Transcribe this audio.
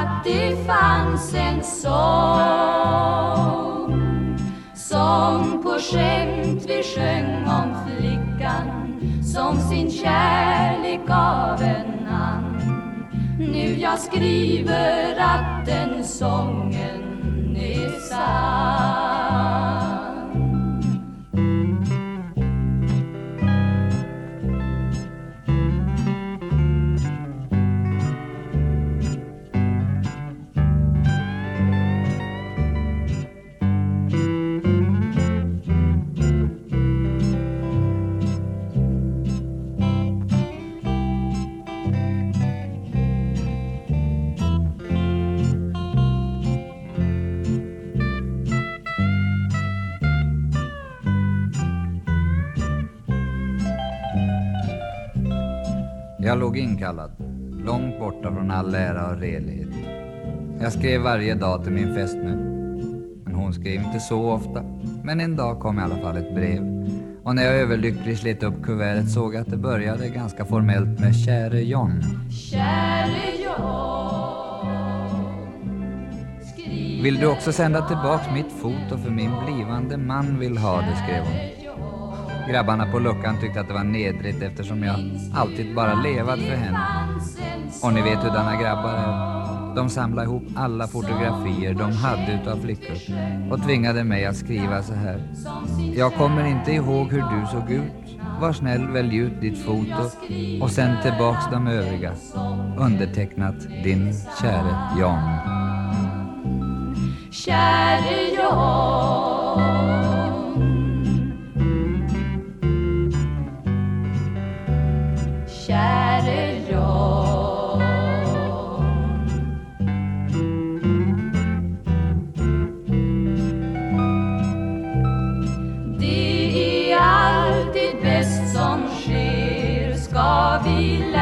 att det fanns en sång. Som på skämt vi sjöng om flickan Som sin kärlek gav en ann Nu jag skriver att den sången Jag låg inkallad, långt borta från all ära och redlighet. Jag skrev varje dag till min fästmö. Men hon skrev inte så ofta. Men en dag kom i alla fall ett brev. Och när jag överlycklig slet upp kuvertet såg jag att det började ganska formellt med Käre John. Käre John Vill du också sända tillbaks mitt foto för min blivande man vill ha det, skrev hon. Grabbarna på luckan tyckte att det var nedrigt eftersom jag alltid bara levat för henne. Och ni vet hur denna grabbar är. De samlade ihop alla fotografier de hade utav flickor och tvingade mig att skriva så här. Jag kommer inte ihåg hur du såg ut. Var snäll, välj ut ditt foto och sänd tillbaks de övriga. Undertecknat din käre Jan. Käre John Lila.